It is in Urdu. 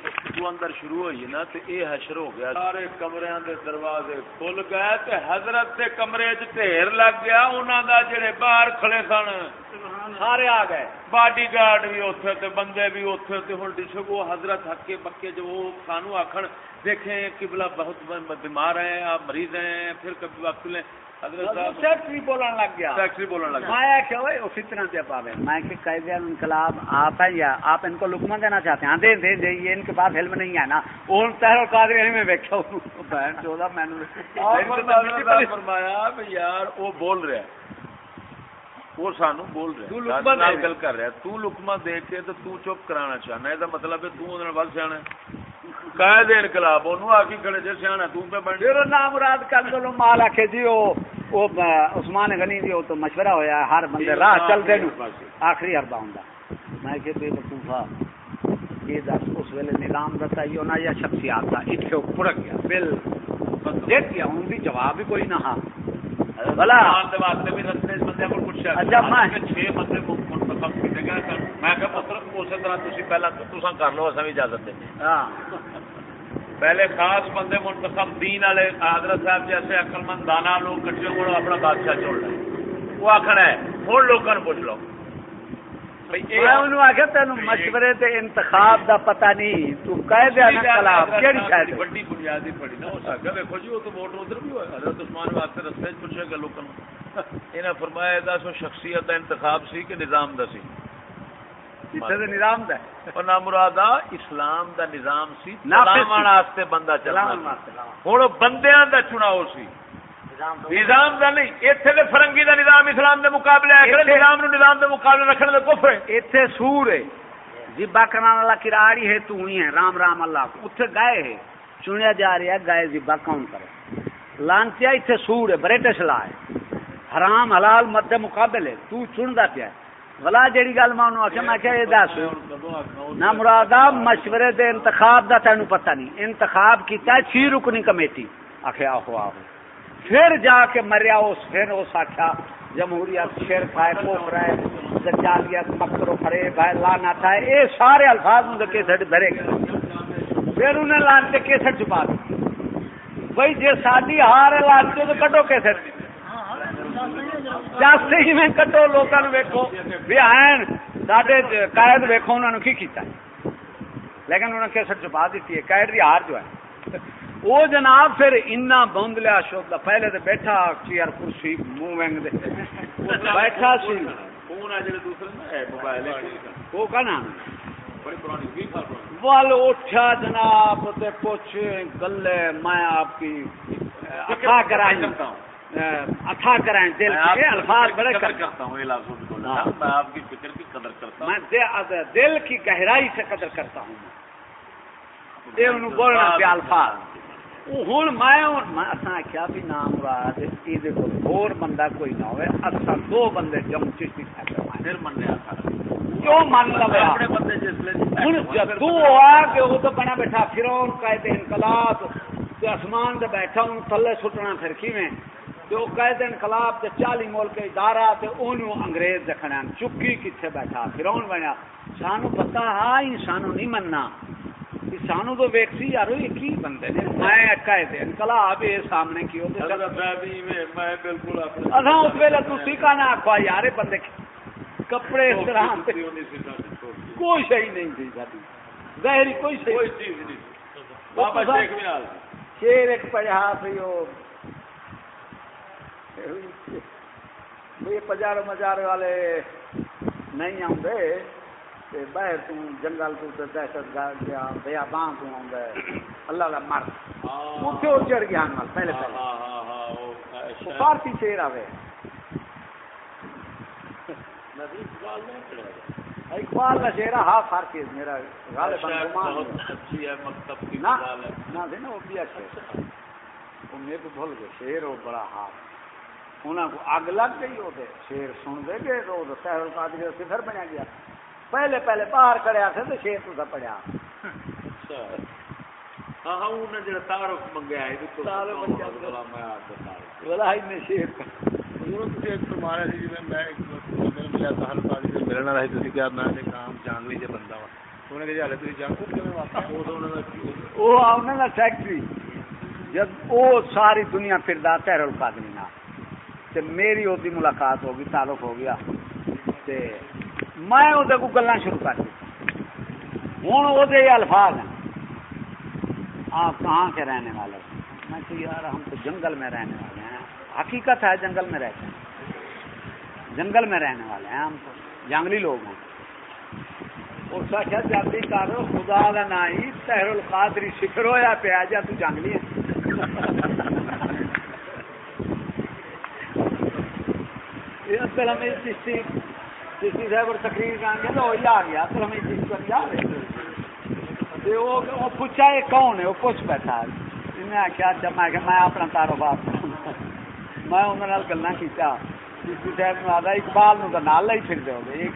تو اندر شروع ہوئی نا تے اے حشر ہو گیا۔ سارے کمریاں دے دروازے کھل گئے تے حضرت دے کمرے وچ ڈھیر لگ گیا، انہاں دا جڑے باہر کھڑے سن، سارے آ گئے۔ باڈی گارڈ بھی اوتھے تے بندے بھی اوتھے تے ہن دسو وہ حضرت ہکے بکے جو وہ سانو آکھن، دیکھیں قبلہ بہت بیمار ہیں، آپ مریض ہیں، پھر کبھی وقت لیں سیکٹری بولن لگ گیا۔ سیکٹری بولن لگ میں کہ وہ فتنہ سے پاوے۔ میں کہ قائد انقلاب آپ ہیں یا آپ ان کو لکمہ دینا چاہتے ہیں؟ دے دے دے یہ ان کے پاس علم نہیں ہے نا۔ اون تہر قادر میں بیٹھا ہوں۔ بہن میں نے فرمایا یار وہ بول رہا ہے۔ وہ سانو بول رہا ہے۔ گل کر رہا ہے تو لکمہ دے کے تو تو چپ کرانا چاہنا ہے مطلب ہے تو سیاح قائد انقلاب انہوں آ کے کھڑے جے سیاح تو پہ بن میرا نام مراد کر دو مال آکھے جی وہ وہ عثمان غنی دی تو مشورہ ہویا ہر بندے راہ چل دے آخری اربا ہوندا۔ میں کہ بے وقوفا یہ دس اس ویلے نظام دتا ہی ہونا یا شخصیات دا۔ ایتھے پڑک گیا بل دیکھ گیا ہوں بھی جواب بھی کوئی نہ ہا بلا دے واسطے بھی رستے بندے کو کچھ اچھا میں چھ بندے کو منتخب کیتے گئے میں کہ مطلب اسی طرح تسی پہلا تساں کر لو اساں بھی اجازت دیں۔ ہاں۔ پہلے خاص بندے منتخب دین والے حضرت صاحب جیسے عقل مند دانا لوگ کٹے ہو اپنا بادشاہ چھوڑ لیں وہ آخر ہے ہوں لوگوں پوچھ لو۔ آخر تین مشورے تے انتخاب دا پتہ نہیں۔ تو کہہ دیا انقلاب کیڑی شاید بڑی بنیادی پڑی نا اس آگے دیکھو جی وہ تو ووٹ ادھر بھی ہوئے۔ حضرت عثمان واسطے رستے پوچھے گا لوگوں انہیں فرمایا دس شخصیت دا انتخاب سی کہ نظام دا سی۔ نظام دا نہ مرادا اسلام دا نظام سی واسطے بندہ ہوں بندیاں دا چناؤ سی۔ نظام دا۔ نہیں اتنے دے فرنگی دا نظام اسلام دے مقابلے نظام نو نظام دے مقابلے کفر سور ہے۔ کرنے والا کراڑی ہے تو ہی ہے۔ رام رام اللہ اتنے گائے ہے۔ چنیا جا رہا ہے گائے کون کرے۔ لانچیا اتنے سور ہے برٹش لا ہے۔ حرام حلال مد مقابلے تو چندا پیا بلا جیڑی گل میں انہوں آخیا میں کیا یہ دس۔ نہ مرادا مشورے دے انتخاب دا تینوں پتہ نہیں۔ انتخاب کیتا ہے چھ رکنی کمیٹی۔ آخیا آہو آہو۔ پھر جا کے مریا، اس پھر اس آخیا جمہوریت، شیر پائے پوکھ رہے دجالیت مکر و فریب ہے لانا تھا یہ سارے الفاظ ان کے کیسٹ بھرے گئے۔ پھر انہیں لان کے کیسٹ چھپا دی۔ بھائی جی شادی ہار لان کے تو کٹو کیسٹ جاستے ہی میں کٹو لوگوں ویکو بھی آئن سارے قائد ویکو انہوں نے کی کیتا ہے لیکن انہوں نے کیسٹ چھپا دیتی ہے قائد کی ہار جو ہے وہ جناب پھر اتنا بوند لیا شوق پہلے تو بیٹھا چیئر کرسی منہ وینگ دے بیٹھا سی فون ہے جڑے دوسرے اے موبائل وہ کا نام وال اٹھا جناب تے پوچھ گلے میں آپ کی اتھا کرائیں اتھا کرائیں دل کے الفاظ بڑے کرتا ہوں میں آپ کی فکر کی قدر کرتا ہوں۔ میں دل کی گہرائی سے قدر کرتا ہوں۔ انہوں بولنا پہ الفاظ۔ ہوں میں کیا بھی نام مراد یہ اور بندہ کوئی نہ ہوئے اصا دو بندے جم چشتی پھر منیا من لگا ہوں جدو آ کے وہ تو بنا بیٹھا فرون قائد انقلاب آسمان سے بیٹھا ہوں تھلے سٹنا پھر کیویں تو قائد انقلاب تے چالی ملک ادارہ تے انہوں انگریز دکھنا چکی کتنے بیٹھا؟ فرون بنیا۔ سانو پتا ہاں سانو نہیں مننا۔ سانو تو ویکسی یار یہ کی بندے نے؟ میں قائد انقلاب یہ سامنے کی میں بالکل اصا اس ویلے تھی کہنا آخوا یار بندے کپڑے اس طرح کوئی شہی نہیں تھی ساری ظاہری کوئی چیز نہیں شیر ایک پجا سی وہ پجارو مجارو والے نہیں آتے باہر تو جنگل تو دہشت گرد گیا بیا بان تو آؤں اللہ کا مر اتنے وہ چڑھ گیا پہلے پہلے۔ فارسی شیر آئے اقبال کا شیر ہاں فارسی میرا نہ وہ بھی اچھا وہ میرے کو بھول گئے شیر وہ بڑا ہاتھ انہوں کو اگ لگ گئی وہ شیر سن دے گئے تو سہر القادری سفر بنیا گیا پہلے پہلے باہر کڑیا تھا تو شیر تو پڑیا تعارف منگیا ہے میں تھی میں نے کام جان بندہ وا جان کو وہ جب وہ ساری دنیا پھردا تہر القادری تے میری وہ ملاقات ہو گئی تعلق ہو گیا تے میں وہ کو گلا شروع کر دی ہوں وہ الفاظ ہیں۔ آپ کہاں کے رہنے والے میں کہ یار ہم تو جنگل میں رہنے والے ہیں۔ حقیقت ہے جنگل میں رہتے ہیں۔ جنگل میں رہنے والے ہیں ہم تو۔ جنگلی لوگ ہیں۔ اس کا کیا جاتی کرو خدا کا نا ہی تہر القادری شکر ہوا پیا جا، تو جنگلی ہے اصل ہمیں چشتی چشتی صاحب اور تقریر تو وہی آ گیا اصل ہمیں چشتی پر وہ پوچھا یہ کون ہے وہ پوچھ بیٹھا آخیا اچھا میں کہ میں اپنا کاروبار میں انہوں گلا کیا چشتی صاحب نے آدھا اقبال نو تو نال ہی پھر دو گے ایک